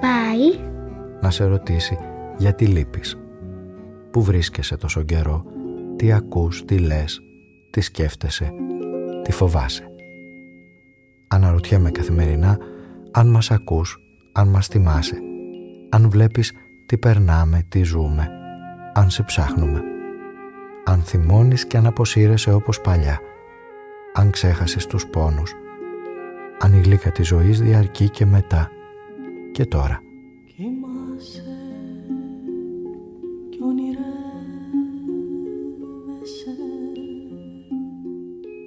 Πάει; Να σε ρωτήσει γιατί λείπεις; Πού βρίσκεσαι τόσο καιρό, τι ακούς, τι λες, τι σκέφτεσαι, τι φοβάσαι; Αναρωτιέμαι καθημερινά αν μας ακούς, αν μας θυμάσαι, αν βλέπεις τι περνάμε, τι ζούμε, αν σε ψάχνουμε. Αν θυμώνεις και αν αποσύρεσαι όπως παλιά, αν ξέχασες τους πόνους, αν η γλύκα της ζωής διαρκεί και μετά και τώρα.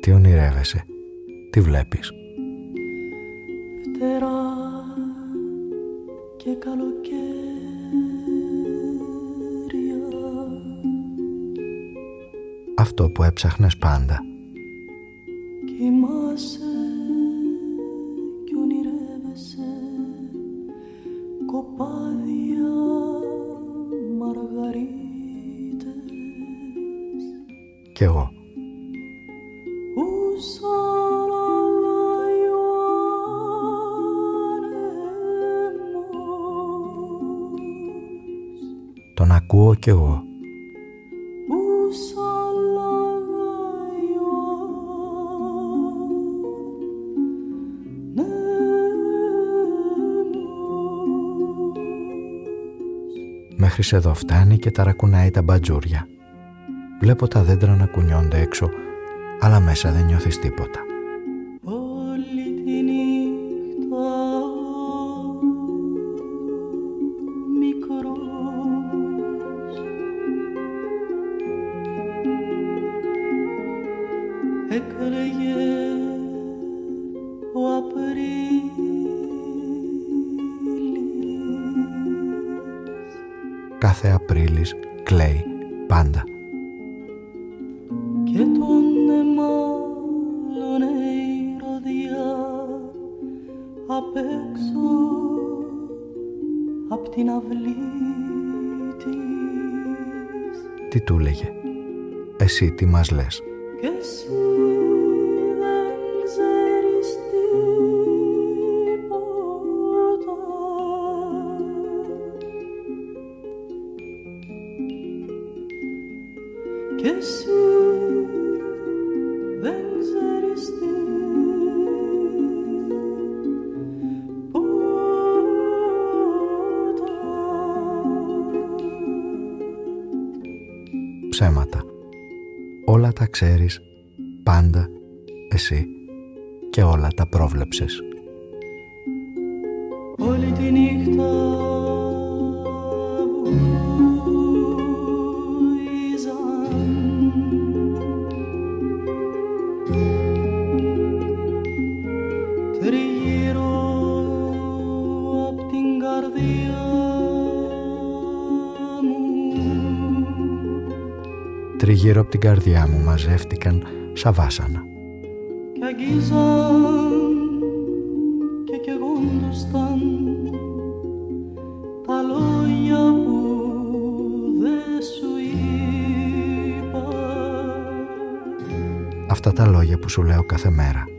Τι ονειρεύεσαι, τι βλέπεις. Φτερά και καλοκαίρια Αυτό που έψαχνες πάντα. Μέχρι σε εδώ φτάνει και ταρακουνάει τα μπατζούρια. Βλέπω τα δέντρα να κουνιόνται έξω, αλλά μέσα δεν νιώθεις τίποτα. Τριγύρω από την καρδιά μου μαζεύτηκαν σαν βάσανα. κι αγγίζαν και καιγόντουσαν τα λόγια που δεν σου είπα Αυτά τα λόγια που σου λέω κάθε μέρα.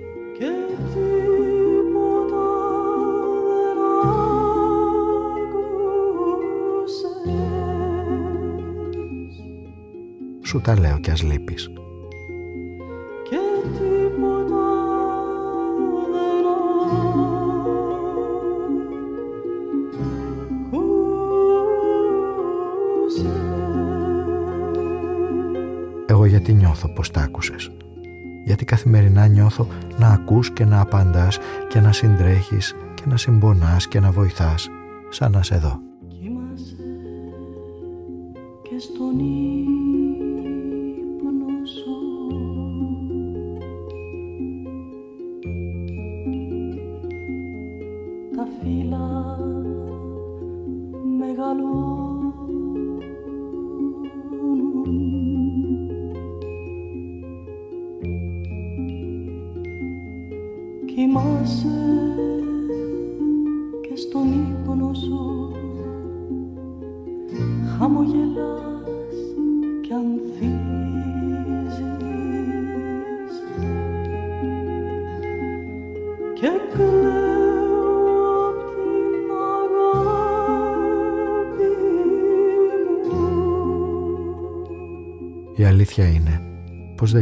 Σου τα λέω κι ας λείπεις. και τίποτα δεν άκουσες Εγώ γιατί νιώθω πως τα άκουσες; Γιατί καθημερινά νιώθω να ακούς και να απαντάς και να συντρέχεις και να συμπονάς και να βοηθάς σαν να σε δω.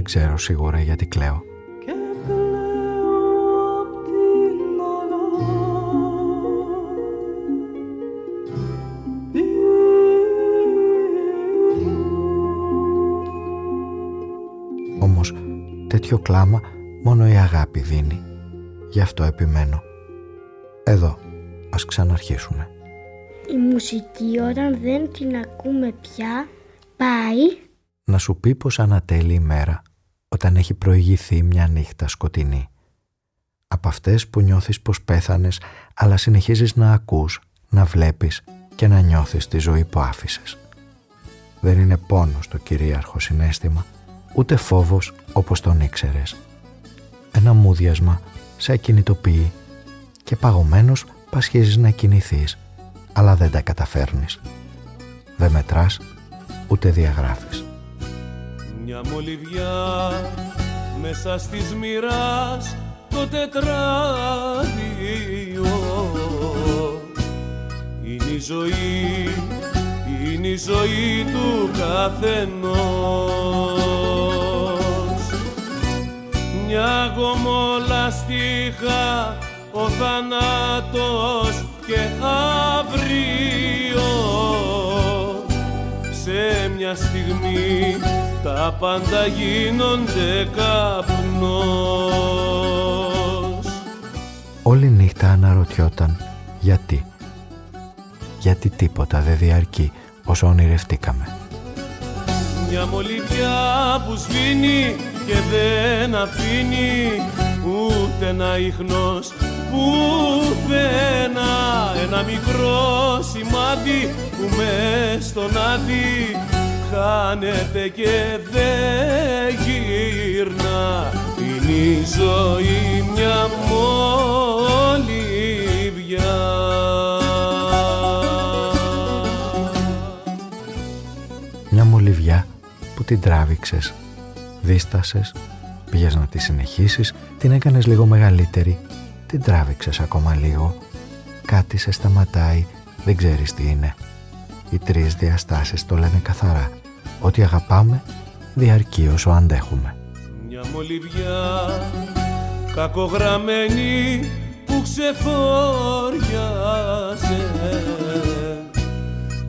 Δεν ξέρω σίγουρα γιατί κλαίω. και κλαίω απ' την αγάπη Όμως τέτοιο κλάμα μόνο η αγάπη δίνει. Γι' αυτό επιμένω. Εδώ, ας ξαναρχίσουμε. Η μουσική όταν δεν την ακούμε πια πάει Να σου πει πως ανατέλει η μέρα όταν έχει προηγηθεί μια νύχτα σκοτεινή. Από αυτές που νιώθεις πως πέθανες αλλά συνεχίζεις να ακούς, να βλέπεις και να νιώθεις τη ζωή που άφησες. Δεν είναι πόνος το κυρίαρχο συνέστημα, ούτε φόβος όπως τον ήξερες. Ένα μούδιασμα σε ακινητοποιεί και παγωμένος πασχίζεις να κινηθείς, αλλά δεν τα καταφέρνεις. Δεν μετράς, ούτε διαγράφεις. Μια μολυβιά μέσα στις μοιράς το τετράδιο. Είναι η ζωή, είναι η ζωή του καθενός. Μια γομόλα στίχα ο θανάτος και αύριο. Σε μια στιγμή τα πάντα γίνονται καπνός Όλη νύχτα αναρωτιόταν γιατί; Γιατί τίποτα δεν διαρκεί όσο ονειρευτήκαμε. Μια μολυβιά που σβήνει και δεν αφήνει ούτε ένα ίχνος πουθενά ένα μικρό σημάδι που μες στον άδει χάνεται και δεν γύρνα είναι η ζωή μια μολυβιά. Μια μολυβιά που την τράβηξες, δίστασες, πήγες να τη συνεχίσεις, την έκανες λίγο μεγαλύτερη, την τράβηξες ακόμα λίγο, κάτι σε σταματάει, δεν ξέρεις τι είναι. Οι τρεις διαστάσεις το λένε καθαρά, ότι αγαπάμε διαρκεί όσο αντέχουμε. Μια μολυβιά κακογραμμένη που ξεφόριασε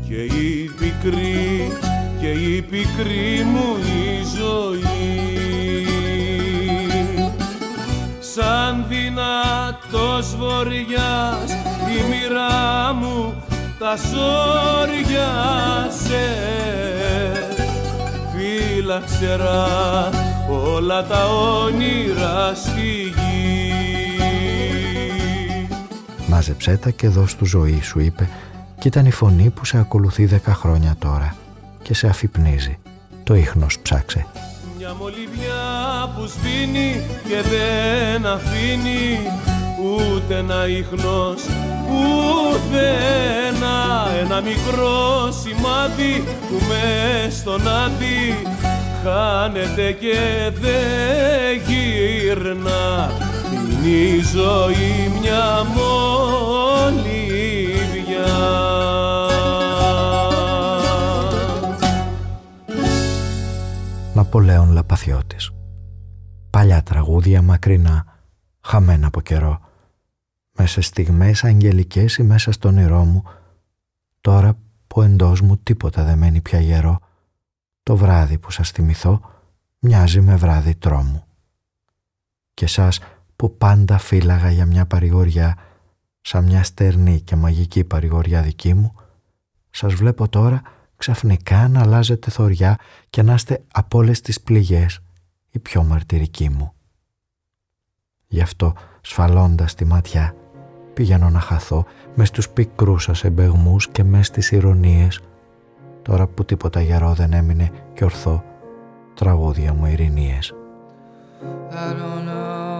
και η πικρή και η πικρή μου η ζωή. Σαν δυνατός βοριάς η μοίρα μου τα σόριασε φύλαξερα όλα τα όνειρα στη γη. Μάζεψέ τα και δώσ' του ζωή σου είπε και ήταν η φωνή που σε ακολουθεί δέκα χρόνια τώρα και σε αφυπνίζει. Το ίχνος ψάξε. Μια μολυβιά που σβήνει και δεν αφήνει ούτε ένα ίχνος ουδένα ένα μικρό σημάδι που μες στον άδει χάνεται και δεν γύρνα είναι η ζωή μια μολυβιά Ναπολέων Λαπαθιώτης. Παλιά τραγούδια μακρινά, χαμένα από καιρό. Μέσα σε στιγμές αγγελικές ή μέσα στον όνειρό μου, τώρα που εντός μου τίποτα δεν μένει πια γερό, το βράδυ που σας θυμηθώ μοιάζει με βράδυ τρόμου. Και σας που πάντα φύλαγα για μια παρηγοριά, σαν μια στερνή και μαγική παρηγοριά δική μου, σας βλέπω τώρα ξαφνικά να αλλάζετε θωριά και να είστε από όλες τις πληγές η πιο μαρτυρική μου. Γι' αυτό σφαλώντας τη ματιά πηγαίνω να χαθώ μες στους πικρούς σας εμπεγμούς και μες στις ηρωνίες τώρα που τίποτα γερό δεν έμεινε και ορθό τραγούδια μου ειρηνίες. I don't know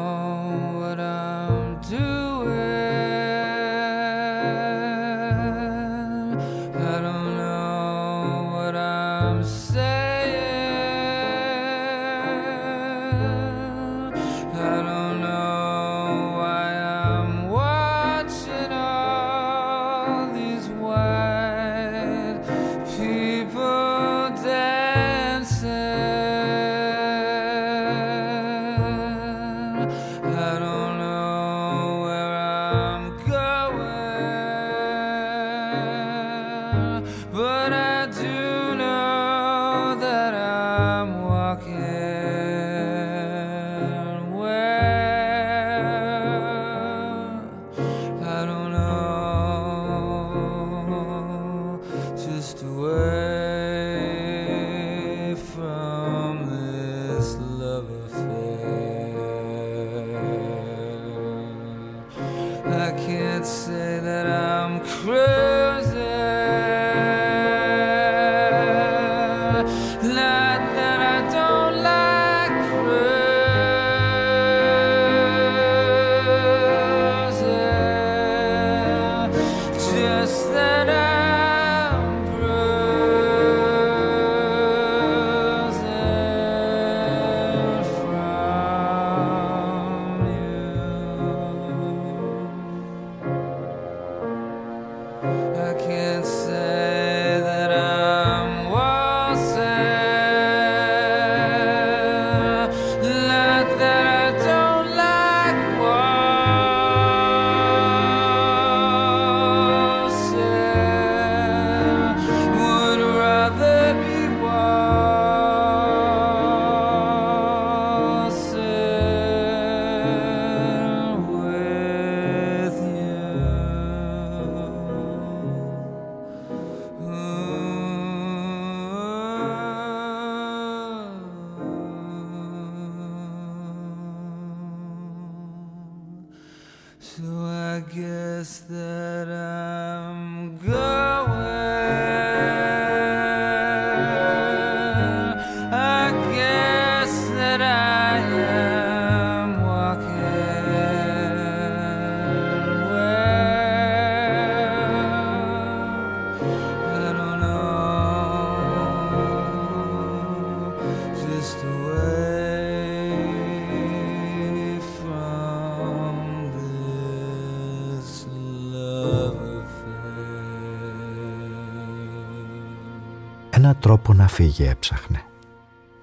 τρόπο να φύγει έψαχνε.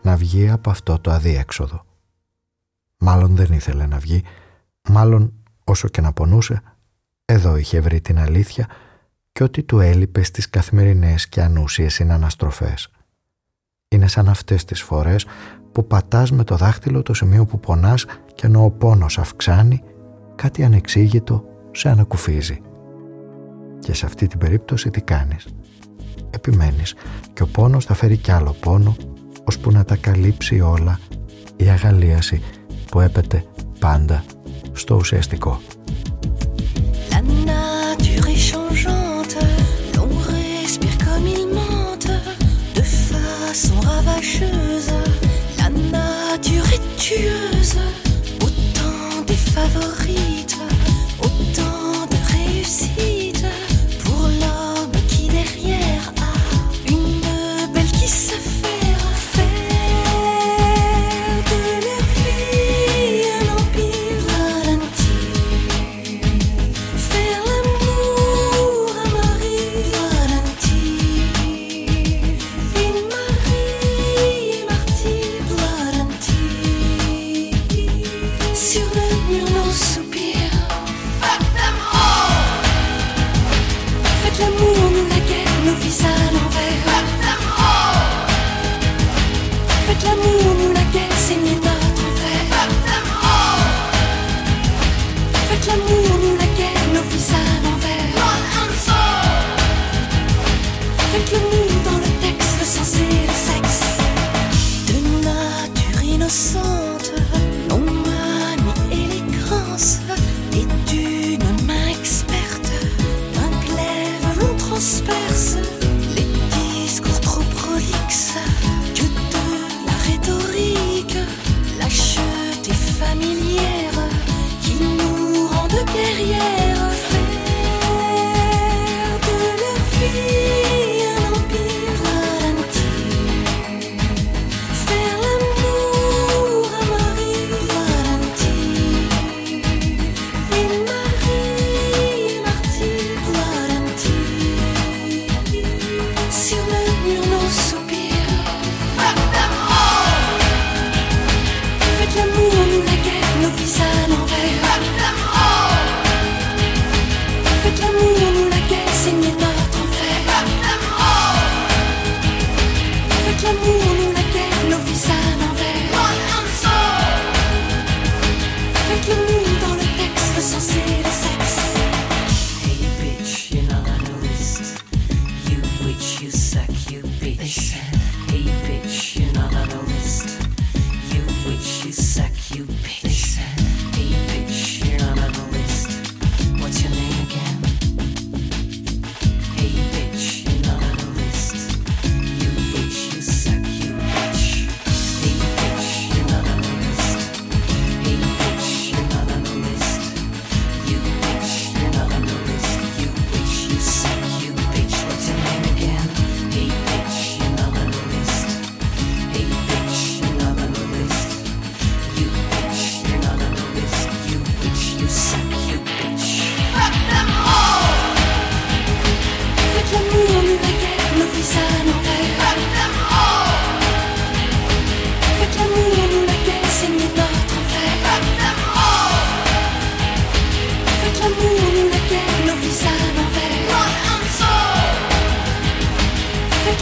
Να βγει από αυτό το αδίέξοδο. Μάλλον δεν ήθελε να βγει, μάλλον όσο και να πονούσε, εδώ είχε βρει την αλήθεια και ότι του έλειπε στις καθημερινές και ανούσιες συναναστροφές. Είναι σαν αυτές τις φορές που πατάς με το δάχτυλο το σημείο που πονάς και ενώ ο πόνος αυξάνει, κάτι ανεξήγητο σε ανακουφίζει. Και σε αυτή την περίπτωση τι κάνεις – επιμένεις. Και ο πόνος θα φέρει κι άλλο πόνο ώσπου να τα καλύψει όλα η αγαλίαση που έπεται πάντα στο ουσιαστικό. La nature est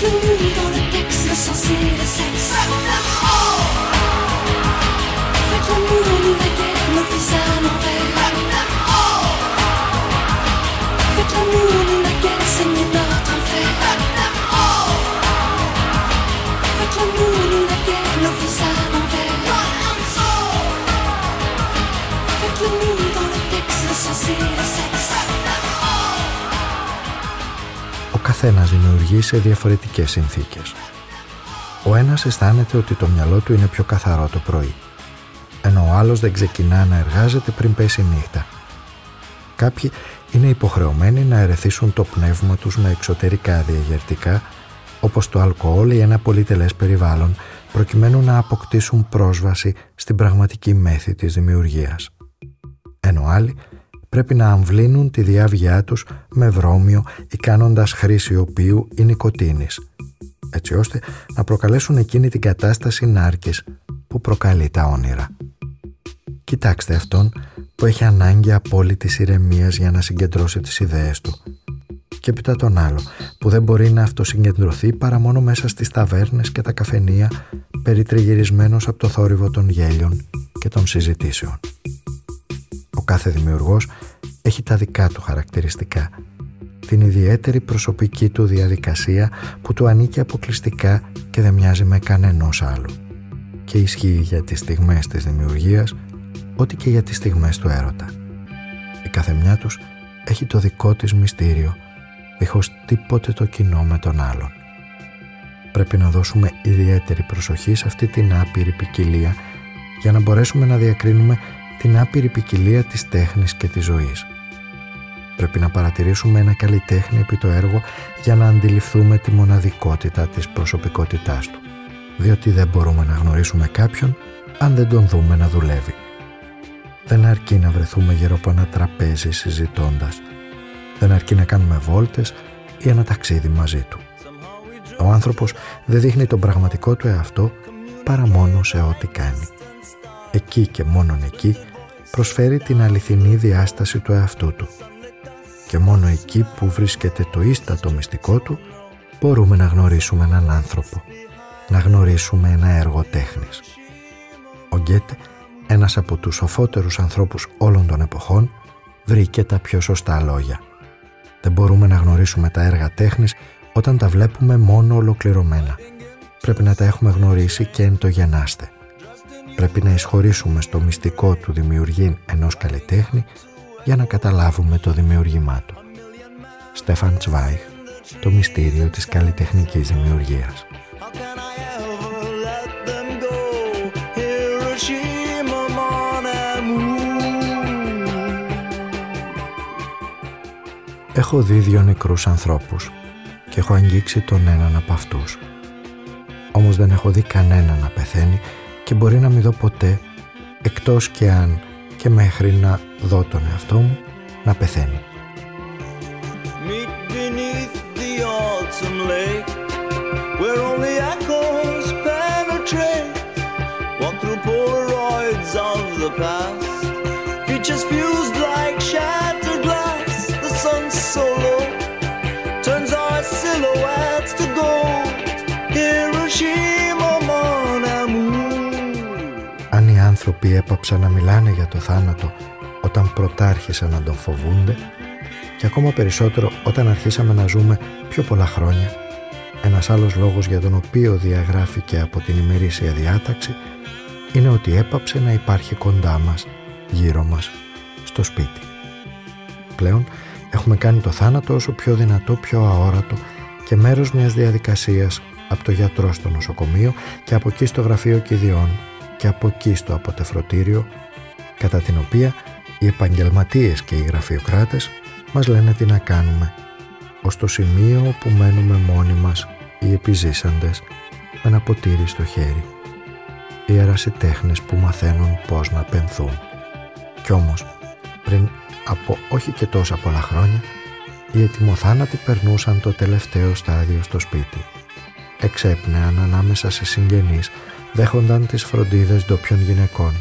Dans le texte, le sexe. Faites l'amour, nous la guerre, nos vies καθένας δημιουργεί σε διαφορετικές συνθήκες. Ο ένας αισθάνεται ότι το μυαλό του είναι πιο καθαρό το πρωί, ενώ ο άλλος δεν ξεκινά να εργάζεται πριν πέσει η νύχτα. Κάποιοι είναι υποχρεωμένοι να ερεθίσουν το πνεύμα τους με εξωτερικά διαγερτικά, όπως το αλκοόλ ή ένα πολυτελές περιβάλλον, προκειμένου να αποκτήσουν πρόσβαση στην πραγματική μέθη της δημιουργίας. Ενώ άλλοι πρέπει να αμβλύνουν τη διάβγειά τους με βρώμιο ή κάνοντας χρήση οποίου ή νοικοτήνης, έτσι ώστε να προκαλέσουν εκείνη την κατάσταση νάρκης που προκαλεί τα όνειρα. Κοιτάξτε αυτόν που έχει ανάγκη απόλυτης ηρεμίας για να συγκεντρώσει τις ιδέες του και έπειτα τον άλλο που δεν μπορεί να αυτοσυγκεντρωθεί παρά μόνο μέσα στις ταβέρνες και τα καφενεία περιτριγυρισμένος από το θόρυβο των γέλιων και των συζητήσεων. Ο κάθε δημιουργός έχει τα δικά του χαρακτηριστικά την ιδιαίτερη προσωπική του διαδικασία που του ανήκει αποκλειστικά και δεν μοιάζει με κανενός άλλου και ισχύει για τις στιγμές της δημιουργίας ό,τι και για τις στιγμές του έρωτα. Η καθεμιά τους έχει το δικό της μυστήριο, δίχως τίποτε το κοινό με τον άλλον. Πρέπει να δώσουμε ιδιαίτερη προσοχή σε αυτή την άπειρη ποικιλία για να μπορέσουμε να διακρίνουμε την άπειρη ποικιλία της τέχνης και της ζωής. Πρέπει να παρατηρήσουμε ένα καλλιτέχνη επί το έργο για να αντιληφθούμε τη μοναδικότητα της προσωπικότητάς του. Διότι δεν μπορούμε να γνωρίσουμε κάποιον αν δεν τον δούμε να δουλεύει. Δεν αρκεί να βρεθούμε γύρω από ένα τραπέζι συζητώντας. Δεν αρκεί να κάνουμε βόλτες ή ένα ταξίδι μαζί του. Ο άνθρωπος δεν δείχνει τον πραγματικό του εαυτό παρά μόνο σε ό,τι κάνει. Εκεί και μόνον εκεί προσφέρει την αληθινή διάσταση του εαυτού του. Και μόνο εκεί που βρίσκεται το ίστατο μυστικό του μπορούμε να γνωρίσουμε έναν άνθρωπο, να γνωρίσουμε ένα έργο τέχνης. Ο Γκέτε ένας από τους σοφότερους ανθρώπους όλων των εποχών, βρήκε τα πιο σωστά λόγια. Δεν μπορούμε να γνωρίσουμε τα έργα τέχνης όταν τα βλέπουμε μόνο ολοκληρωμένα. Πρέπει να τα έχουμε γνωρίσει και εν το γεννάστε. Πρέπει να εισχωρήσουμε στο μυστικό του δημιουργήν ενός καλλιτέχνη για να καταλάβουμε το δημιουργήμά του. Στέφαν Τσβάιχ, το μυστήριο της καλλιτεχνικής δημιουργίας. Έχω δει δύο νεκρούς ανθρώπους και έχω αγγίξει τον έναν από αυτούς. Όμως δεν έχω δει κανένα να πεθαίνει και μπορεί να μην δω ποτέ εκτός και αν και μέχρι να δώ τον εαυτό μου να πεθαίνει. Άνθρωποι έπαψαν να μιλάνε για το θάνατο όταν πρωτάρχισαν να τον φοβούνται και ακόμα περισσότερο όταν αρχίσαμε να ζούμε πιο πολλά χρόνια, ένας άλλος λόγος για τον οποίο διαγράφηκε από την ημερήσια διάταξη είναι ότι έπαψε να υπάρχει κοντά μας, γύρω μας, στο σπίτι. Πλέον έχουμε κάνει το θάνατο όσο πιο δυνατό, πιο αόρατο και μέρος μιας διαδικασίας από το γιατρό στο νοσοκομείο και από εκεί στο γραφείο κηδιών και από εκεί στο αποτεφρωτήριο κατά την οποία οι επαγγελματίες και οι γραφειοκράτες μας λένε τι να κάνουμε ως το σημείο που μένουμε μόνοι μας οι επιζήσαντες με ένα ποτήρι στο χέρι οι ερασιτέχνες που μαθαίνουν πώς να πενθούν κι όμως πριν από όχι και τόσα πολλά χρόνια Οι ετοιμοθάνατοι περνούσαν το τελευταίο στάδιο στο σπίτι. Εξέπνεαν ανάμεσα σε συγγενείς, δέχονταν τις φροντίδες ντόπιων γυναικών.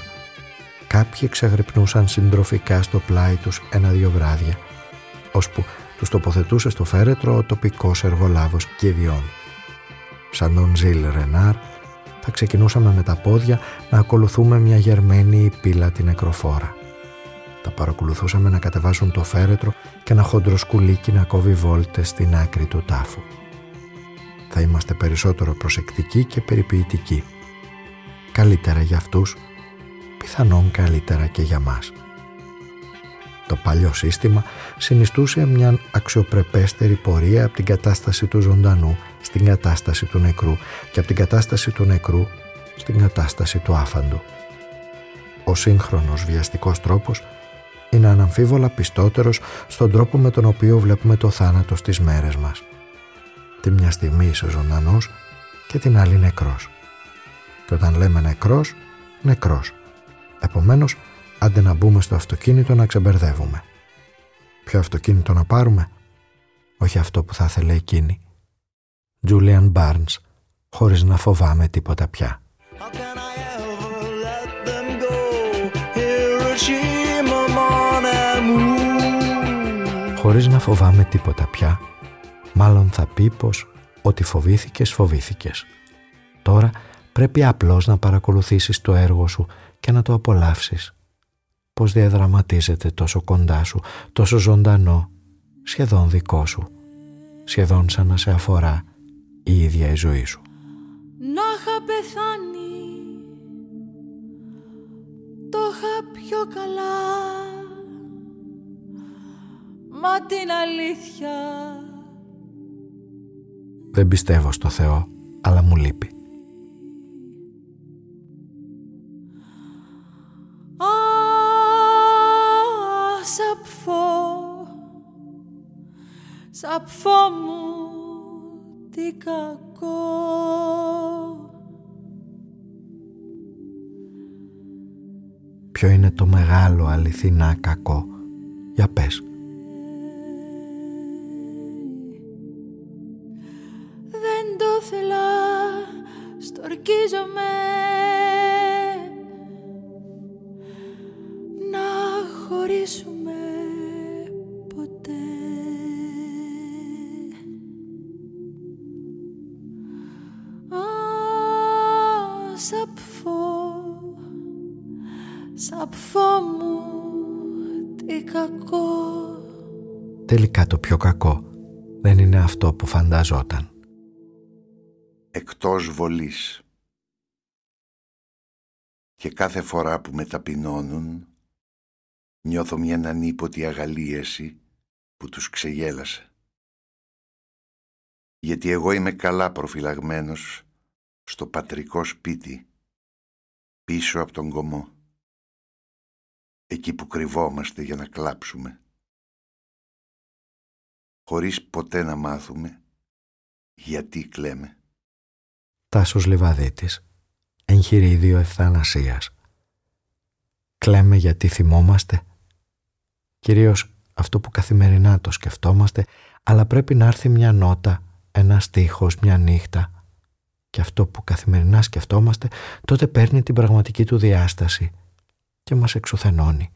Κάποιοι ξεγρυπνούσαν συντροφικά στο πλάι τους ένα-δυο βράδια, ώσπου τους τοποθετούσε στο φέρετρο ο τοπικός εργολάβος Κιδιών. Σαν τον Ζιλ Ρενάρ, θα ξεκινούσαμε με τα πόδια να ακολουθούμε μια γερμένη πύλα νεκροφόρα. Τα παρακολουθούσαμε να κατεβάσουν το φέρετρο και ένα χοντροσκουλίκι να κόβει βόλτες στην άκρη του τάφου. Θα είμαστε περισσότερο προσεκτικοί και περιποιητικοί. Καλύτερα για αυτούς, πιθανόν καλύτερα και για μας. Το παλιό σύστημα συνιστούσε μια αξιοπρεπέστερη πορεία από την κατάσταση του ζωντανού στην κατάσταση του νεκρού και από την κατάσταση του νεκρού στην κατάσταση του άφαντου. Ο σύγχρονος βιαστικός τρόπος είναι αναμφίβολα πιστότερος στον τρόπο με τον οποίο βλέπουμε το θάνατο στις μέρες μας. Τη μια στιγμή είσαι ζωντανός και την άλλη νεκρός. Και όταν λέμε νεκρός, νεκρός. Επομένως, άντε να μπούμε στο αυτοκίνητο να ξεμπερδεύουμε. Ποιο αυτοκίνητο να πάρουμε; Όχι αυτό που θα ήθελε εκείνη. Julian Barnes, χωρίς να φοβάμαι τίποτα πια. Χωρίς να φοβάμαι τίποτα πια, μάλλον θα πει πως ότι φοβήθηκες, φοβήθηκες. Τώρα πρέπει απλώς να παρακολουθήσεις το έργο σου και να το απολαύσεις. Πως διαδραματίζεται τόσο κοντά σου, τόσο ζωντανό, σχεδόν δικό σου, σχεδόν σαν να σε αφορά η ίδια η ζωή σου. Να είχα πεθάνει το είχα πιο καλά μα την αλήθεια Δεν πιστεύω στο Θεό αλλά μου λείπει Σαπφό μου τι κακό. Ποιο είναι το μεγάλο αληθινά κακό; Για πες. Δεν το θέλα Στορκίζομαι. Να χωρίσουμε κακό Τελικά το πιο κακό δεν είναι αυτό που φανταζόταν. Εκτός βολής. Και κάθε φορά που με ταπεινώνουν, νιώθω μια ανίποτη αγαλίεση που τους ξεγέλασε. Γιατί εγώ είμαι καλά προφυλαγμένος στο πατρικό σπίτι, πίσω από τον κομμό εκεί που κρυβόμαστε για να κλάψουμε, χωρίς ποτέ να μάθουμε γιατί κλαίμε. Τάσος Λιβαδίτης, εγχειρίδιο ευθανασίας. Κλαίμε γιατί θυμόμαστε. Κυρίως αυτό που καθημερινά το σκεφτόμαστε, αλλά πρέπει να έρθει μια νότα, ένα στίχος, μια νύχτα. Και αυτό που καθημερινά σκεφτόμαστε, τότε παίρνει την πραγματική του διάσταση και μας εξουθενώνει.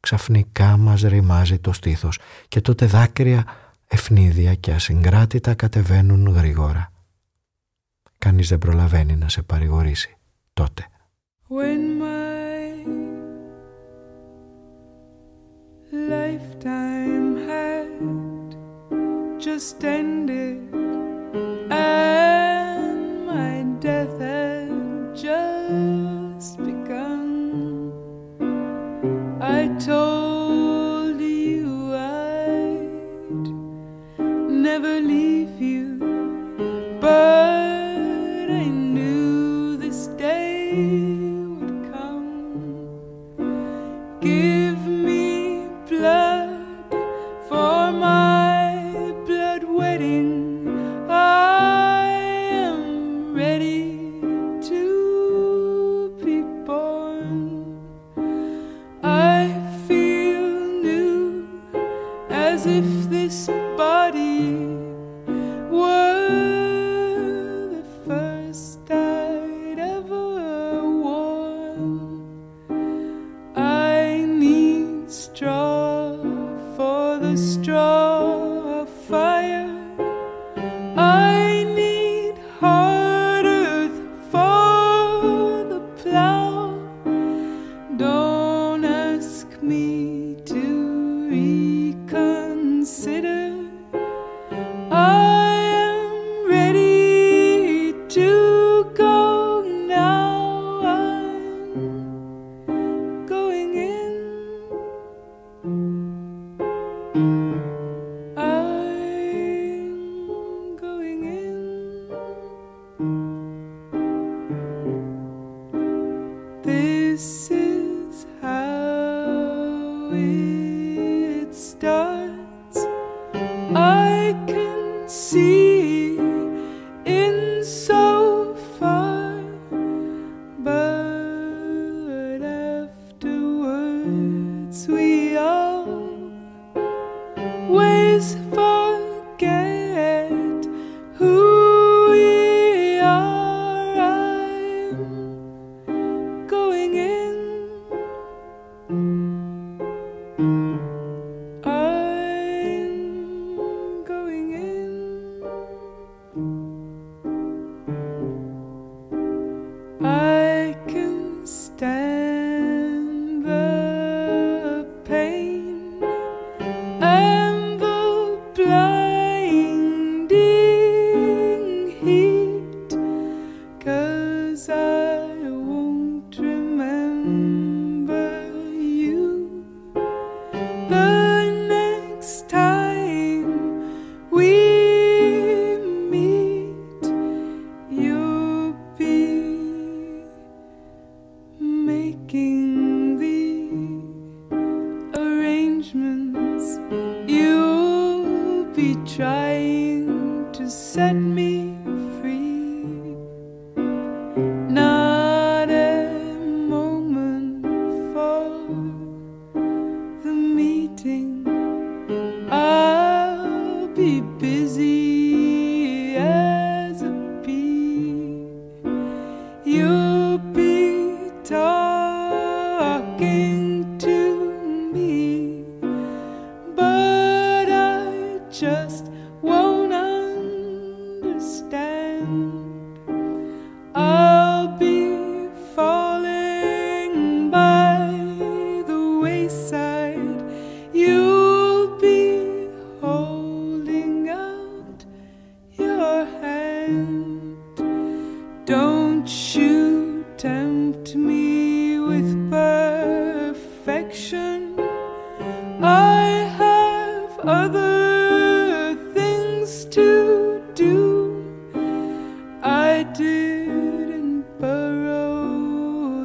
Ξαφνικά μας ρημάζει το στήθος και τότε δάκρυα ευνίδια και ασυγκράτητα κατεβαίνουν γρήγορα. Κανείς δεν προλαβαίνει να σε παρηγορήσει τότε. When my lifetime had just ended told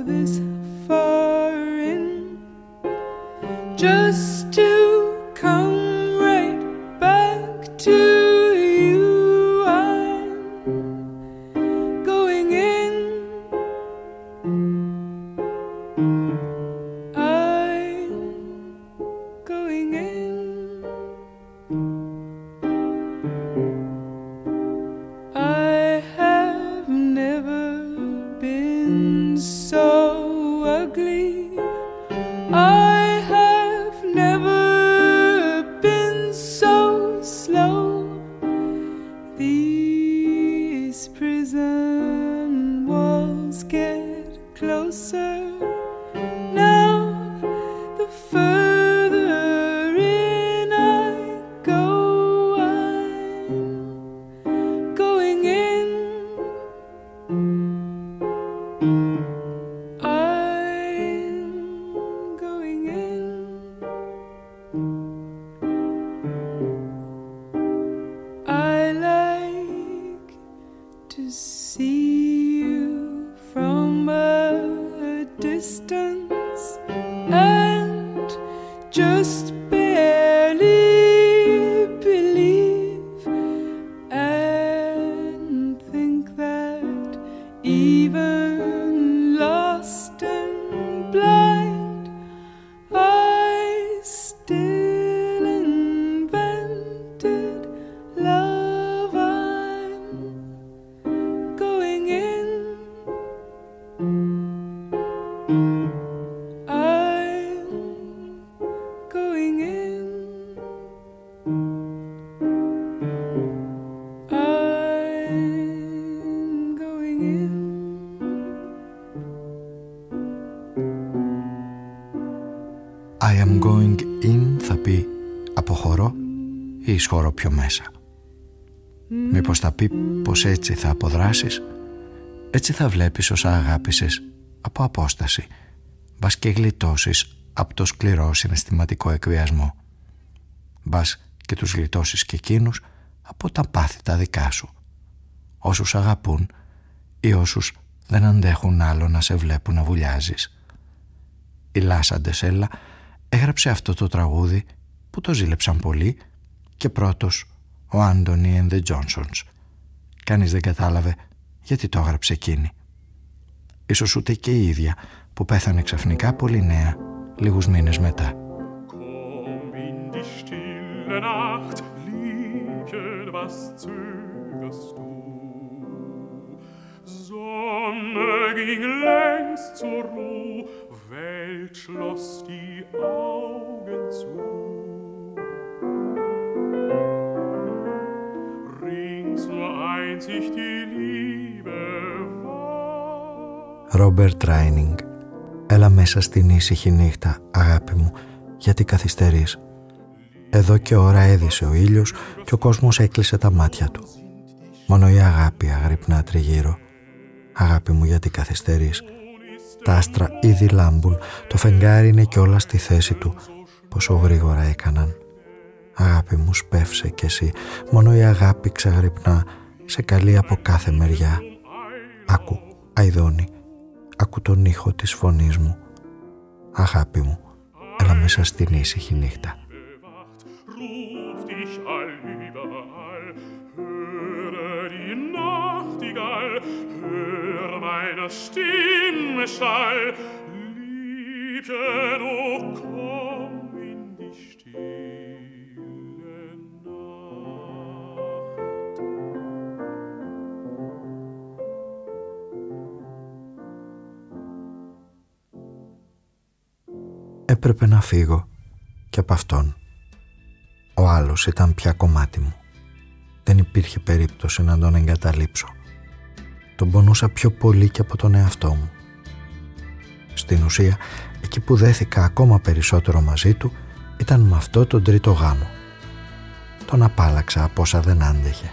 this far in just to ή εισχωρώ πιο μέσα. Μήπως θα πει πως έτσι θα αποδράσεις, έτσι θα βλέπεις όσα αγάπησες από απόσταση, μπας και γλιτώσεις από το σκληρό συναισθηματικό εκβιασμό. Μπας και τους γλιτώσεις και εκείνους από τα πάθη τα δικά σου. Όσους αγαπούν ή όσους δεν αντέχουν άλλο να σε βλέπουν να βουλιάζεις. Η Λάσα Ντεσέλα έγραψε αυτό το τραγούδι που το ζήλεψαν πολύ και πρώτος ο Άντωνι and the Johnsons. Κανείς δεν κατάλαβε γιατί το έγραψε εκείνη. Ίσως ούτε και η ίδια που πέθανε ξαφνικά πολύ νέα λίγους μήνες μετά. Komm in die stille Nacht, Liebchen, was zögerst du? Sonne ging längst zur Ruh, Welt schloss die Augen zu. Ρόμπερτ Ράινινγκ Έλα μέσα στην ήσυχη νύχτα, αγάπη μου, γιατί καθυστερείς. Εδώ και ώρα έδισε ο ήλιος και ο κόσμος έκλεισε τα μάτια του. Μόνο η αγάπη αγρυπνά τριγύρω. Αγάπη μου γιατί καθυστερείς. Τα άστρα ήδη λάμπουν, το φεγγάρι είναι κιόλα στη θέση του. Πόσο γρήγορα έκαναν. Αγάπη μου σπεύσε κι εσύ, μόνο η αγάπη ξαγρυπνά, σε καλή από κάθε μεριά. Άκου, αιδώνη, άκου τον ήχο της φωνής μου. Αγάπη μου, έλα μέσα στην ήσυχη νύχτα. Stimme Έπρεπε να φύγω και από αυτόν. Ο άλλος ήταν πια κομμάτι μου. Δεν υπήρχε περίπτωση να τον εγκαταλείψω. Τον πονούσα πιο πολύ και από τον εαυτό μου. Στην ουσία, εκεί που δέθηκα ακόμα περισσότερο μαζί του, ήταν με αυτό τον τρίτο γάμο. Τον απάλαξα από όσα δεν άντεχε.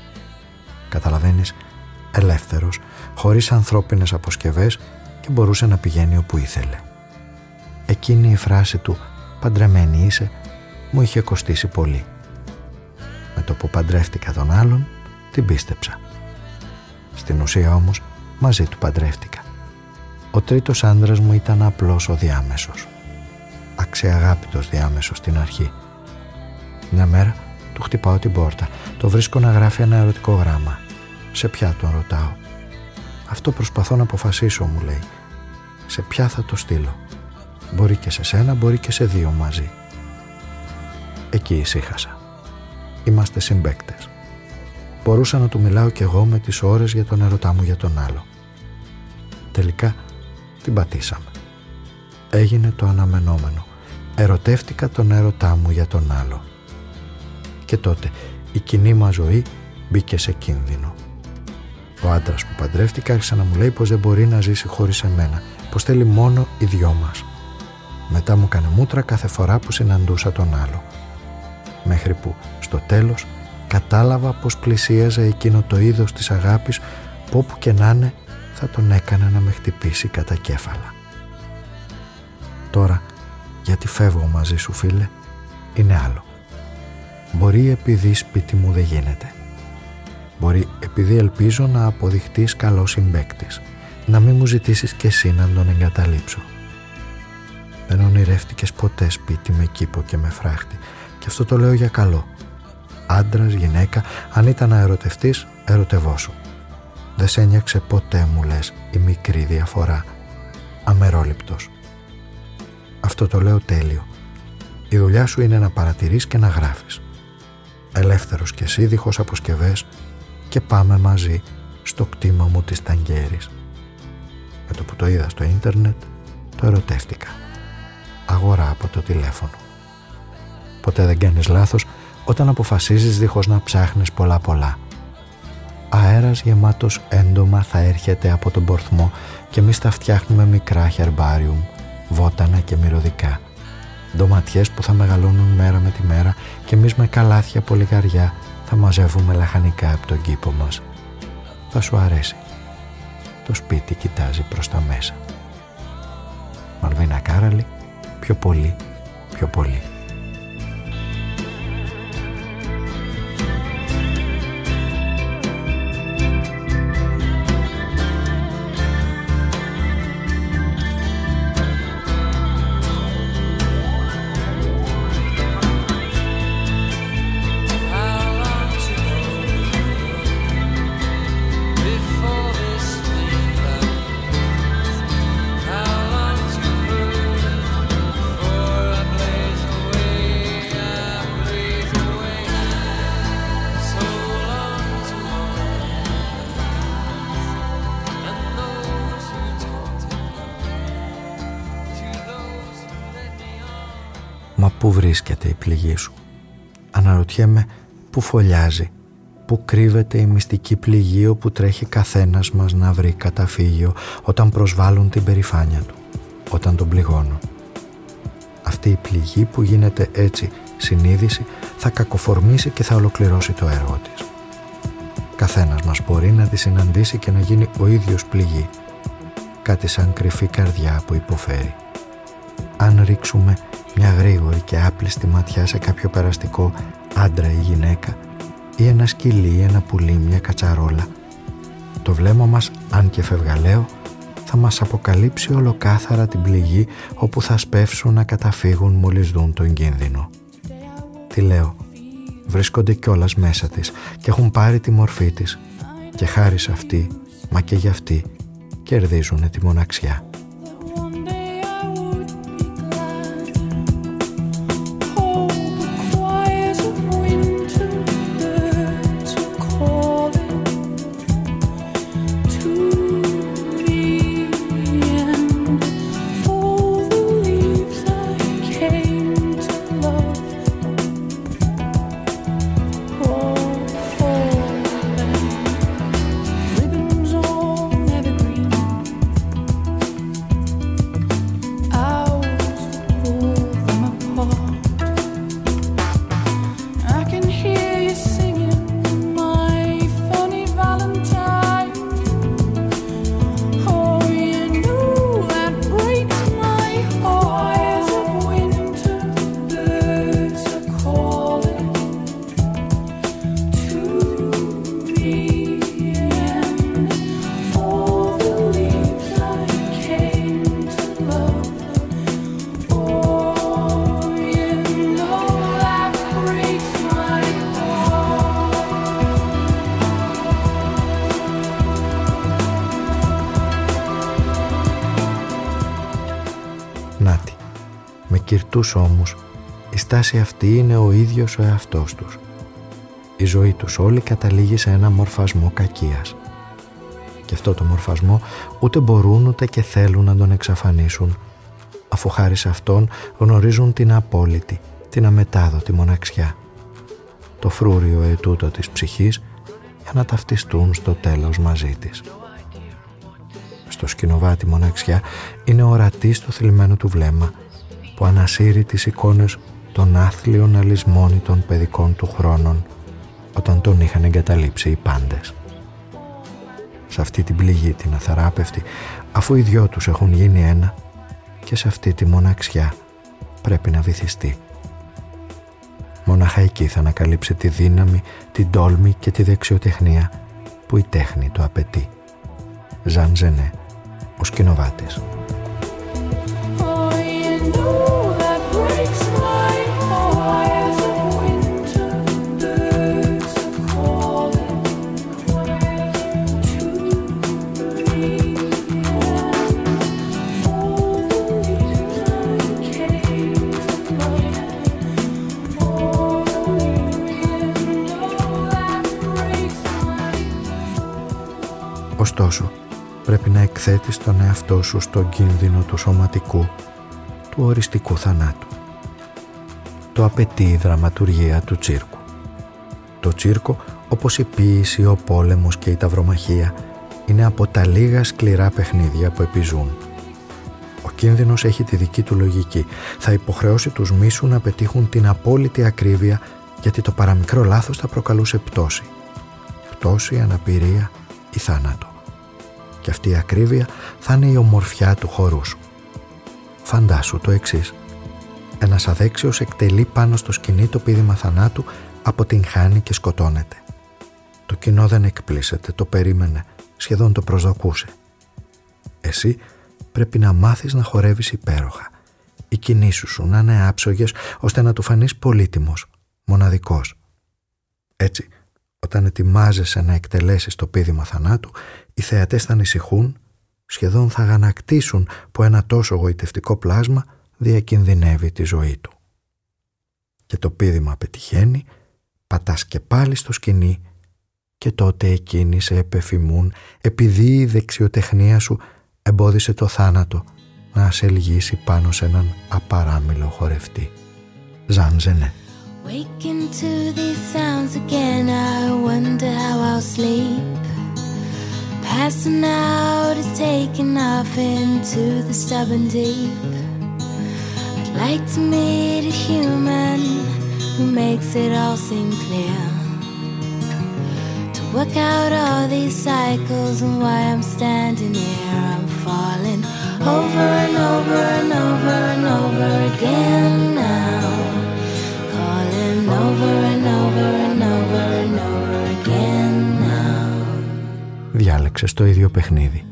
Καταλαβαίνεις, ελεύθερος, χωρίς ανθρώπινες αποσκευές και μπορούσε να πηγαίνει όπου ήθελε. Εκείνη η φράση του «παντρεμένη είσαι» μου είχε κοστίσει πολύ. Με το που παντρεύτηκα τον άλλον, την πίστεψα. Στην ουσία όμως, μαζί του παντρεύτηκα. Ο τρίτος άντρας μου ήταν απλός ο διάμεσος. Αξιαγάπητος διάμεσος στην αρχή. Μια μέρα του χτυπάω την πόρτα. Το βρίσκω να γράφει ένα ερωτικό γράμμα. Σε ποια τον ρωτάω; Αυτό προσπαθώ να αποφασίσω, μου λέει. Σε ποια θα το στείλω; Μπορεί και σε σένα, μπορεί και σε δύο μαζί. Εκεί ησύχασα. Είμαστε συμπέκτες. Μπορούσα να του μιλάω κι εγώ με τις ώρες για τον ερωτά μου για τον άλλο. Τελικά την πατήσαμε. Έγινε το αναμενόμενο. Ερωτεύτηκα τον ερωτά μου για τον άλλο. Και τότε η κοινή μας ζωή μπήκε σε κίνδυνο. Ο άντρας που παντρεύτηκα άρχισε να μου λέει πως δεν μπορεί να ζήσει χωρίς εμένα, πως θέλει μόνο οι δυο μας. Μετά μου έκανε μούτρα κάθε φορά που συναντούσα τον άλλο. Μέχρι που, στο τέλος, κατάλαβα πως πλησίαζε εκείνο το είδος της αγάπης που όπου και να είναι θα τον έκανε να με χτυπήσει κατά κέφαλα. Τώρα, γιατί φεύγω μαζί σου φίλε, είναι άλλο. Μπορεί επειδή σπίτι μου δεν γίνεται. Μπορεί επειδή ελπίζω να αποδειχτείς καλός συμπέκτης, να μην μου ζητήσεις και εσύ να τον εγκαταλείψω. Δεν ονειρεύτηκες ποτέ σπίτι με κήπο και με φράχτη και αυτό το λέω για καλό. Άντρας, γυναίκα, αν ήταν να ερωτευτείς, ερωτευόσου. Δεν σε ένιαξε ποτέ μου λες η μικρή διαφορά. Αμερόληπτος. Αυτό το λέω τέλειο. Η δουλειά σου είναι να παρατηρείς και να γράφεις. Ελεύθερος και εσύ δίχως αποσκευές και πάμε μαζί στο κτήμα μου της Ταγκέρης. Με το που το είδα στο ίντερνετ το ερωτεύτηκα. Αγορά από το τηλέφωνο. Ποτέ δεν κάνεις λάθος όταν αποφασίζεις δίχως να ψάχνεις πολλά πολλά. Αέρας γεμάτος έντομα θα έρχεται από τον πορθμό και εμείς θα φτιάχνουμε μικρά χερμπάριουμ, βότανα και μυρωδικά. Ντοματιές που θα μεγαλώνουν μέρα με τη μέρα και εμείς με καλάθια πολυγαριά θα μαζεύουμε λαχανικά από τον κήπο μας. Θα σου αρέσει. Το σπίτι κοιτάζει προς τα μέσα. Μαλβίνα Κάραλη, πιο πολύ, πιο πολύ. Βρίσκεται η πληγή σου. Αναρωτιέμαι πού φωλιάζει, πού κρύβεται η μυστική πληγή όπου τρέχει καθένας μας να βρει καταφύγιο όταν προσβάλλουν την περηφάνεια του, όταν τον πληγώνουν. Αυτή η πληγή που γίνεται έτσι συνείδηση θα κακοφορμήσει και θα ολοκληρώσει το έργο της. Καθένας μας μπορεί να τη συναντήσει και να γίνει ο ίδιος πληγή, κάτι σαν κρυφή καρδιά που υποφέρει. Αν ρίξουμε μια γρήγορη και άπλιστη ματιά σε κάποιο περαστικό άντρα ή γυναίκα ή ένα σκυλί ή ένα πουλί, μια κατσαρόλα. Το βλέμμα μας, αν και φευγαλαίο, θα μας αποκαλύψει ολοκάθαρα την πληγή όπου θα σπεύσουν να καταφύγουν μόλις δουν τον κίνδυνο. Τι λέω, βρίσκονται κιόλας μέσα της και έχουν πάρει τη μορφή της και χάρη σε αυτή μα και για αυτοί κερδίζουν τη μοναξιά. Αυτούς όμως η στάση αυτή είναι ο ίδιος ο εαυτός τους. Η ζωή τους όλη καταλήγει σε ένα μορφασμό κακίας. Και αυτό το μορφασμό ούτε μπορούν ούτε και θέλουν να τον εξαφανίσουν αφού χάρη σε αυτόν γνωρίζουν την απόλυτη, την αμετάδοτη μοναξιά. Το φρούριο ετούτο της ψυχής για να ταυτιστούν στο τέλος μαζί της. Στο σκηνοβάτι μοναξιά είναι ορατή στο θλιμμένο του βλέμμα που ανασύρει τις εικόνες των άθλιων αλυσμόνητων παιδικών του χρόνων όταν τον είχαν εγκαταλείψει οι πάντες. Σε αυτή την πληγή την αθαράπευτη αφού οι δυο τους έχουν γίνει ένα και σε αυτή τη μοναξιά πρέπει να βυθιστεί. Μονάχα εκεί θα ανακαλύψει τη δύναμη, την τόλμη και τη δεξιοτεχνία που η τέχνη του απαιτεί. Ζαν Ζενέ, ο σκηνοβάτης. Πρέπει να εκθέτεις τον εαυτό σου στον κίνδυνο του σωματικού, του οριστικού θανάτου. Το απαιτεί η δραματουργία του τσίρκου. Το τσίρκο, όπως η ποίηση, ο πόλεμος και η ταυρομαχία, είναι από τα λίγα σκληρά παιχνίδια που επιζούν. Ο κίνδυνος έχει τη δική του λογική. Θα υποχρεώσει τους μίσου να πετύχουν την απόλυτη ακρίβεια γιατί το παραμικρό λάθος θα προκαλούσε πτώση. Πτώση, αναπηρία ή θάνατο και αυτή η ακρίβεια θα είναι η ομορφιά του χορού σου. Φαντάσου το εξής. Ένας αδέξιος εκτελεί πάνω στο σκηνή το πίδημα θανάτου, αποτυγχάνει και σκοτώνεται. Το κοινό δεν εκπλήσεται, το περίμενε, σχεδόν το προσδοκούσε. Εσύ πρέπει να μάθεις να χορεύεις υπέροχα. Οι κινήσεις σου να είναι άψογες ώστε να του φανείς πολύτιμος, μοναδικός. Έτσι, όταν ετοιμάζεσαι να εκτελέσεις το πίδημα θανάτου, οι θεατές θα ανησυχούν, σχεδόν θα γανακτήσουν που ένα τόσο γοητευτικό πλάσμα διακινδυνεύει τη ζωή του. Και το πίδημα πετυχαίνει, πατάς και πάλι στο σκηνή και τότε εκείνοι σε επεφημούν επειδή η δεξιοτεχνία σου εμπόδισε το θάνατο να σε ελγίσει πάνω σε έναν απαράμιλο χορευτή. Ζάνζενε. Waking to these sounds again, I wonder how I'll sleep. Passing out is taking off into the stubborn deep. I'd like to meet a human who makes it all seem clear. To work out all these cycles and why I'm standing here, I'm falling over and over and over and over again now. Διάλεξε το ίδιο παιχνίδι.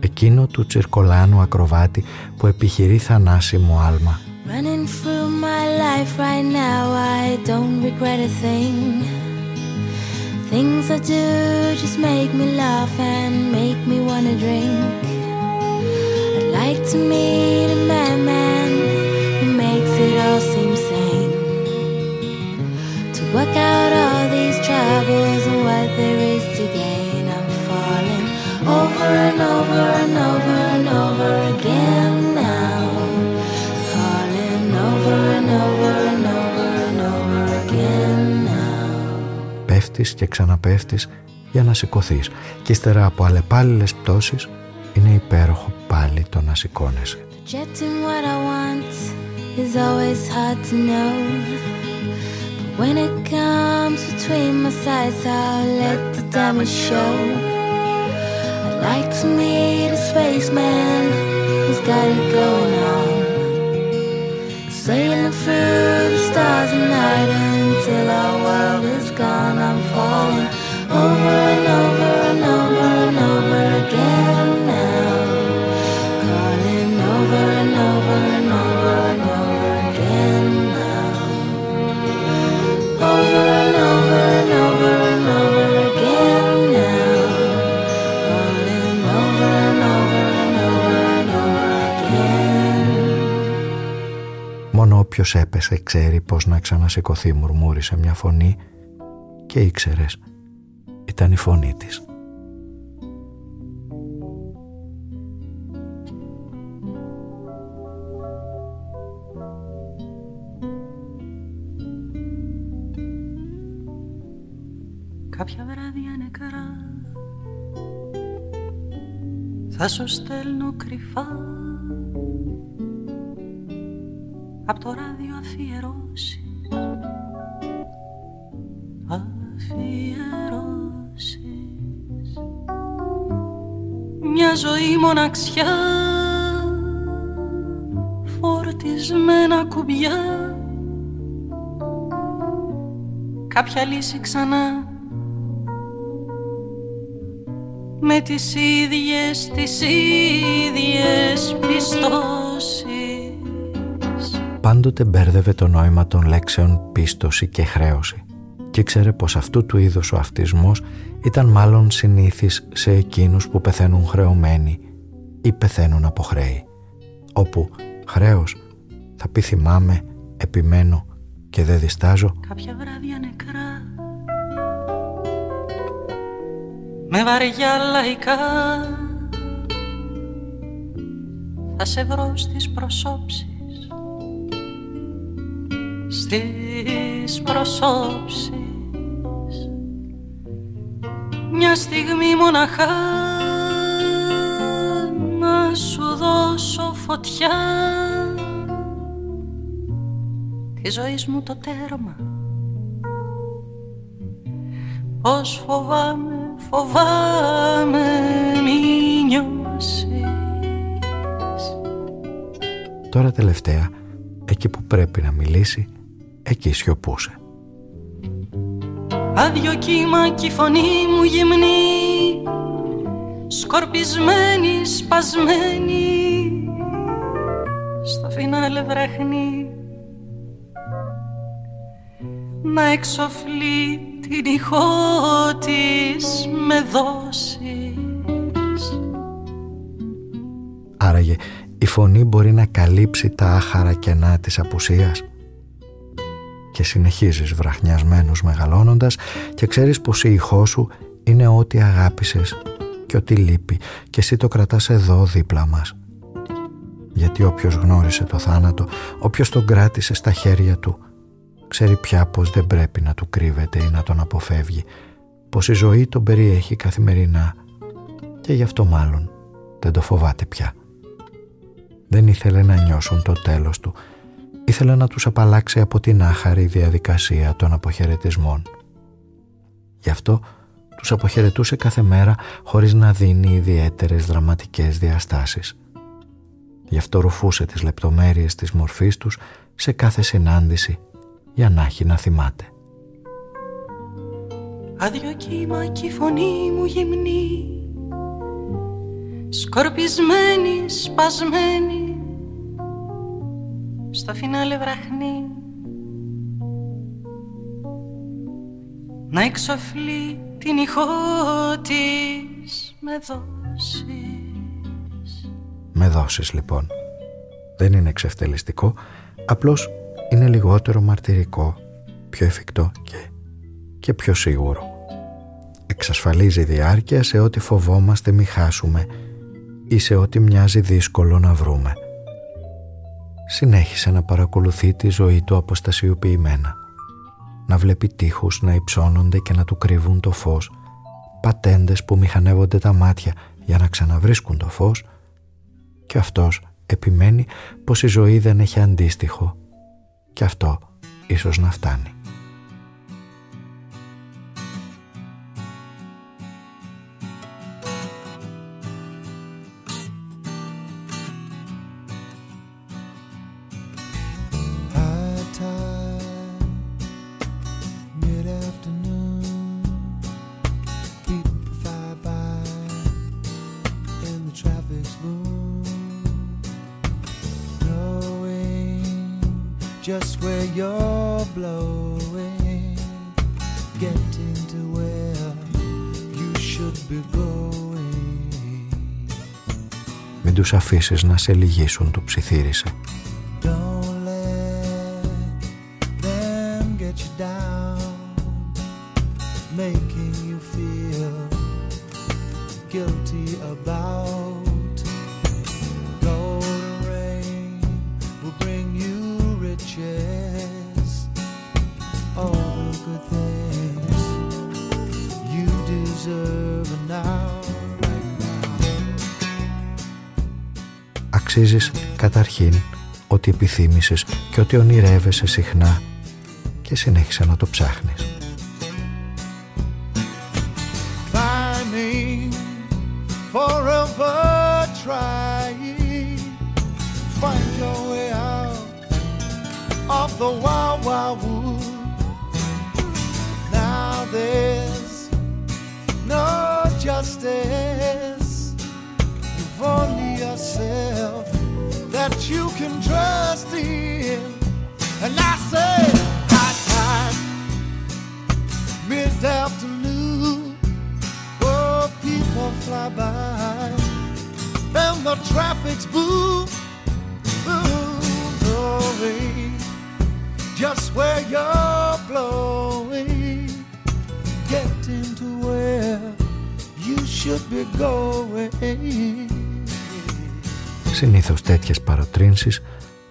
Εκείνο του τσιρκολάνου ακροβάτη που επιχειρεί θανάσιμο άλμα. Running through my life right now I don't regret a thing Things I do just make me laugh and make me wanna drink. I'd like to meet a madman who makes it all seem sane. To work out all these troubles and what there is Πέφτεις και ξαναπέφτεις για να σηκωθείς. Και ύστερα από αλλεπάλληλες πτώσεις είναι υπέροχο πάλι το να σηκώνει. Φτιάξει το όνειρό, είναι πάντα σημαντικό. Όταν έρχομαι σε αυτό, θα το. Like to meet a spaceman who's got it going on. Sailing through the stars at night until our world is gone. I'm falling over and over and over and over again όποιος έπεσε ξέρει πως να ξανασηκωθεί μουρμούρισε μια φωνή και ήξερες ήταν η φωνή της. Κάποια βράδια νεκρά Θα σου στέλνω κρυφά Απ' το μοναξιά Φορτισμένα κουμπιά. Κάποια λύση ξανά. Με τις ίδιες, τις ίδιες πιστώσεις. Πάντοτε μπέρδευε το νόημα των λέξεων πίστοση και χρέωση. Και ήξερε πως αυτού του είδους ο αυτισμός ήταν μάλλον συνήθις σε εκείνους που πεθαίνουν χρεωμένοι ή πεθαίνουν από χρέη, όπου χρέος θα πει θυμάμαι, επιμένω και δεν διστάζω Κάποια βράδια νεκρά με βαριά λαϊκά θα σε βρω στις προσώψεις στις προσώψεις. Μια στιγμή μοναχά να σου δώσω φωτιά. Τη ζωής μου το τέρμα. Πως φοβάμαι, φοβάμαι μη νιώσεις. Τώρα τελευταία, εκεί που πρέπει να μιλήσει, εκεί σιωπούσε. Άδειο κύμα κι η φωνή μου γυμνή Σκορπισμένη, σπασμένη Στο φινάλε βραχνή. Να εξοφλεί την ηχό της με δόσεις. Άραγε η φωνή μπορεί να καλύψει τα άχαρα κενά της απουσίας. Και συνεχίζεις βραχνιασμένος μεγαλώνοντας και ξέρεις πως η ηχό σου είναι ό,τι αγάπησες και ό,τι λείπει και εσύ το κρατάς εδώ δίπλα μας. Γιατί όποιος γνώρισε το θάνατο, όποιος τον κράτησε στα χέρια του, ξέρει πια πως δεν πρέπει να του κρύβεται ή να τον αποφεύγει, πως η ζωή τον περιέχει καθημερινά και γι' αυτό μάλλον δεν το φοβάται πια. Δεν ήθελε να νιώσουν το τέλος του, ήθελε να τους απαλλάξει από την άχαρη διαδικασία των αποχαιρετισμών. Γι' αυτό τους αποχαιρετούσε κάθε μέρα χωρίς να δίνει ιδιαίτερες δραματικές διαστάσεις. Γι' αυτό ρουφούσε τις λεπτομέρειες της μορφής τους σε κάθε συνάντηση για να έχει να θυμάται. Άδειο κύμα κι η φωνή μου γυμνή Σκορπισμένη, σπασμένη Στο φινάλε βραχνή να εξοφλεί την ηχό της με δώσεις Με δώσεις λοιπόν. Δεν είναι εξευτελιστικό απλώς είναι λιγότερο μαρτυρικό πιο εφικτό και, και πιο σίγουρο. Εξασφαλίζει διάρκεια σε ό,τι φοβόμαστε μη χάσουμε ή σε ό,τι μοιάζει δύσκολο να βρούμε. Συνέχισε να παρακολουθεί τη ζωή του αποστασιοποιημένα να βλέπει τείχους να υψώνονται και να του κρύβουν το φως, πατέντες που μηχανεύονται τα μάτια για να ξαναβρίσκουν το φως. Και αυτός επιμένει πως η ζωή δεν έχει αντίστοιχο. Και αυτό ίσως να φτάνει. Τους αφήσεις να σε λυγίσουν του ψιθύρισε. Αξίζεις καταρχήν ότι επιθύμησες και ότι ονειρεύεσαι συχνά και συνέχισε να το ψάχνεις. Find your way out of the wild, you can trust in. And I say, high time, mid afternoon, oh, people fly by, and the traffic's boom, boom, just where you're blowing, getting to where you should be going. Συνήθως τέτοιες παροτρύνσεις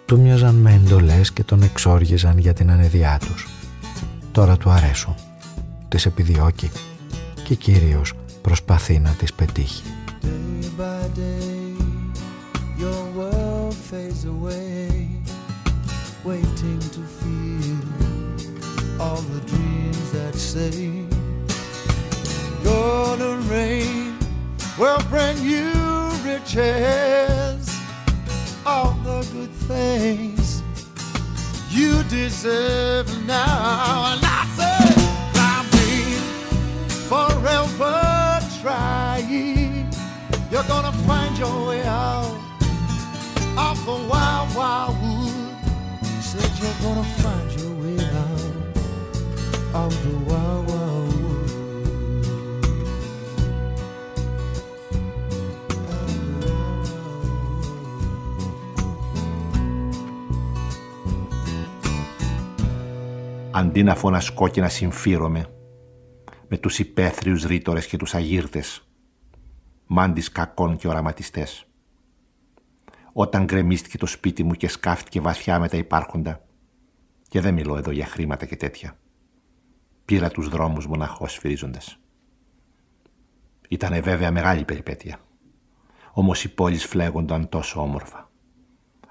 του μοιάζαν με εντολές και τον εξόργιζαν για την ανεδειά τους. Τώρα του αρέσουν, τις επιδιώκει και κυρίως προσπαθεί να τις πετύχει. will bring you riches. All the good things you deserve now. And I say, I've been forever trying. You're gonna find your way out of the wild, wild wood. Said you're gonna αντί να φωνασκώ και να συμφίρομαι με τους υπαίθριους ρήτορες και τους αγύρτες, μάντις κακών και οραματιστές. Όταν γκρεμίστηκε το σπίτι μου και σκάφτηκε βαθιά με τα υπάρχοντα, και δεν μιλώ εδώ για χρήματα και τέτοια, πήρα τους δρόμους μοναχώς σφυρίζοντας. Ήτανε βέβαια μεγάλη περιπέτεια. Όμως οι πόλεις φλέγονταν τόσο όμορφα.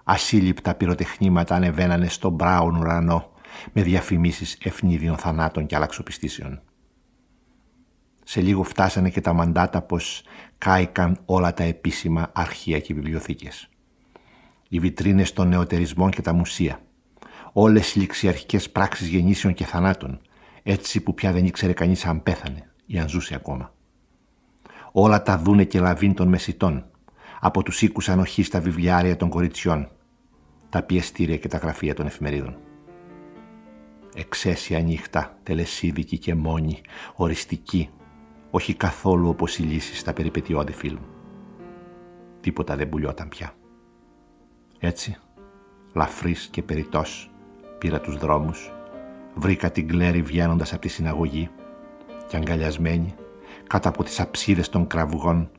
Ασύλληπτα πυροτεχνήματα ανεβαίνανε στον μπράουν ουρανό με διαφημίσεις ευνίδιων θανάτων και αλλαξοπιστήσεων. Σε λίγο φτάσανε και τα μαντάτα πως κάηκαν όλα τα επίσημα αρχεία και βιβλιοθήκες. Οι βιτρίνες των νεοτερισμών και τα μουσεία. Όλες οι ληξιαρχικές πράξεις γεννήσεων και θανάτων, έτσι που πια δεν ήξερε κανείς αν πέθανε ή αν ζούσε ακόμα. Όλα τα δούνε και λαβήν των μεσητών, από τους οίκους ανοχής στα βιβλιάρια των κοριτσιών, τα πιεστήρια και τα γραφεία των εφημερίδων. Εξαίσια νύχτα, τελεσίδικη και μόνη, οριστική, όχι καθόλου όπως οι λύσεις στα περιπετειώδη φιλμ. Τίποτα δεν πουλιόταν πια. Έτσι, λαφρύς και περιτός, πήρα τους δρόμους, βρήκα την Κλέρι βγαίνοντας από τη συναγωγή και αγκαλιασμένη, κάτω από τις αψίδες των κραυγών,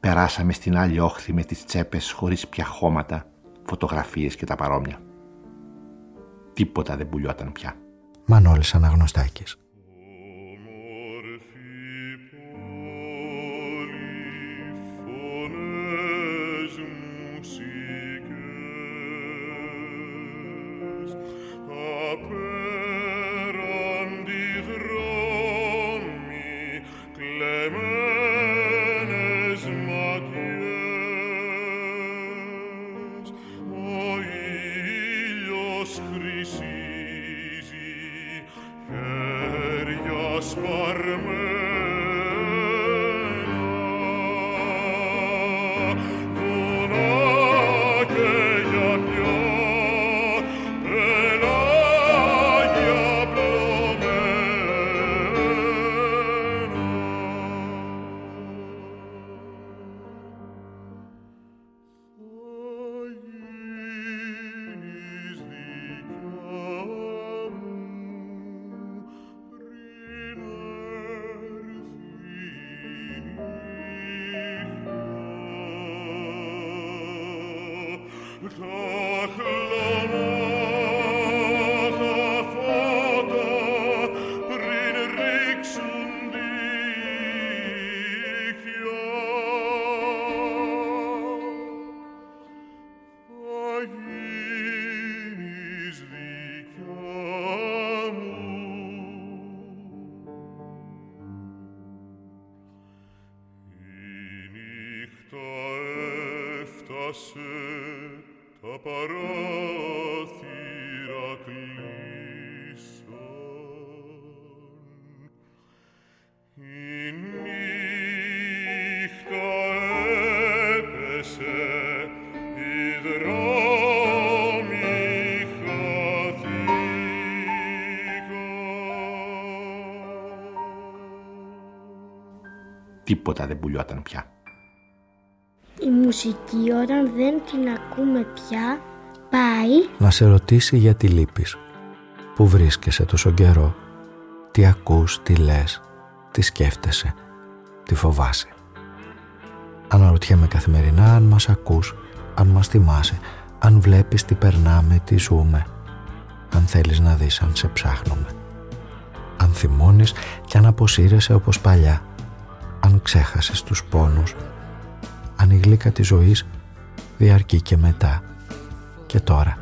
περάσαμε στην άλλη όχθη με τις τσέπες χωρίς πια χώματα, φωτογραφίες και τα παρόμοια. Τίποτα δεν πουλιόταν πια. Μανώλης Αναγνωστάκης. Τίποτα δεν πουλιόταν πια. Η μουσική όταν δεν την ακούμε πια πάει να σε ρωτήσει γιατί λείπεις. Πού βρίσκεσαι τόσο καιρό, τι ακούς, τι λες, τι σκέφτεσαι, τι φοβάσαι. Αναρωτιέμαι καθημερινά αν μας ακούς, αν μας θυμάσαι, αν βλέπεις τι περνάμε, τι ζούμε, αν θέλεις να δεις αν σε ψάχνουμε. Αν θυμώνεις και αν αποσύρεσαι όπως παλιά, αν ξέχασες τους πόνους, αν η γλύκα της ζωής διαρκεί και μετά. Και τώρα.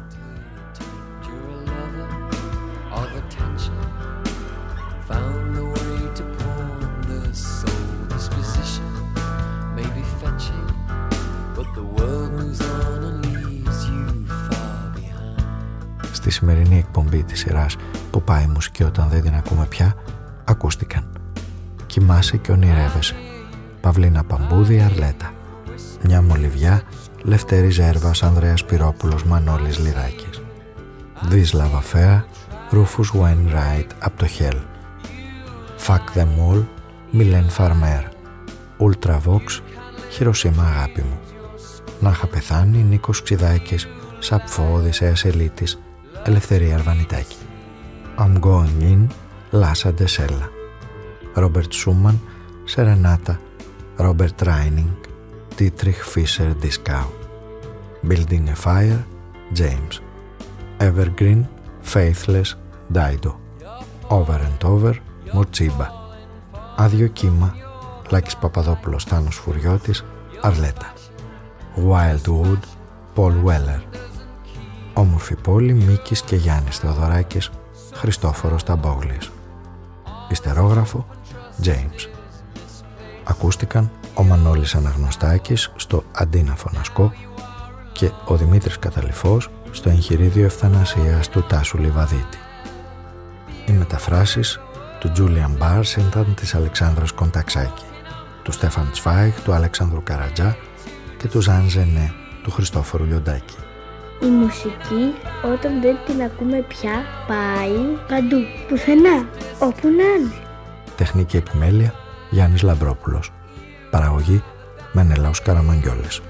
Στη σημερινή εκπομπή της σειράς που πάει η μουσική όταν δεν την ακούμε πια ακούστηκαν. «Κοιμάσαι και ονειρεύεσαι» Παυλίνα Παμπούδη Αρλέτα μια μολυβιά Λευτέρη Ζέρβας, Ανδρέας Πυρόπουλος, Μανώλης Λιράκης. Δίσλαβα Φέα, Ρούφους Ράιτ από το Χέλ. Fuck them all, Μιλέν Φαρμέρ. Ultravox, Χειροσύμα αγάπη μου. Να είχα πεθάνει, Νίκος Ξιδάκης, Σαπφό, Οδυσσέας Ελίτης, Ελευθερία Αρβανιτάκη. I'm going in, Λάσα Ντεσέλα. Ρόμπερτ Σούμαν, Σερενάτα, Ρόμπερτ Ράινινγκ, Dietrich Fischer Dieskau Building a Fire James Evergreen Faithless Dido Over and Over Μορτσίμπα Άδειο κύμα Λάκης Παπαδόπουλος Θάνος Φουριώτης Αρλέτα Wildwood Paul Weller Όμορφη πόλη Μίκης και Γιάννης Θεοδωράκης Χριστόφορος Ταμπόγλης. Ιστερόγραφο James Ακούστηκαν ο Μανώλης Αναγνωστάκης στο Αντίνα Φωνασκό και ο Δημήτρης Καταληφός στο εγχειρίδιο ευθανασίας του Τάσου Λιβαδίτη. Οι μεταφράσεις του Τζούλιαν Μπάρς ήταν της Αλεξάνδρας Κονταξάκη, του Στέφαν Τσφάιχ, του Αλεξάνδρου Καρατζά και του Ζαν Ζενέ, του Χριστόφορου Λιοντάκη. Η μουσική όταν δεν την ακούμε πια πάει παντού, πουθενά, όπου να είναι. Τεχνική επιμέλεια Γιάννης Λαμπρόπουλος. Παραγωγή Μενέλαος Καραμαγγιόλης.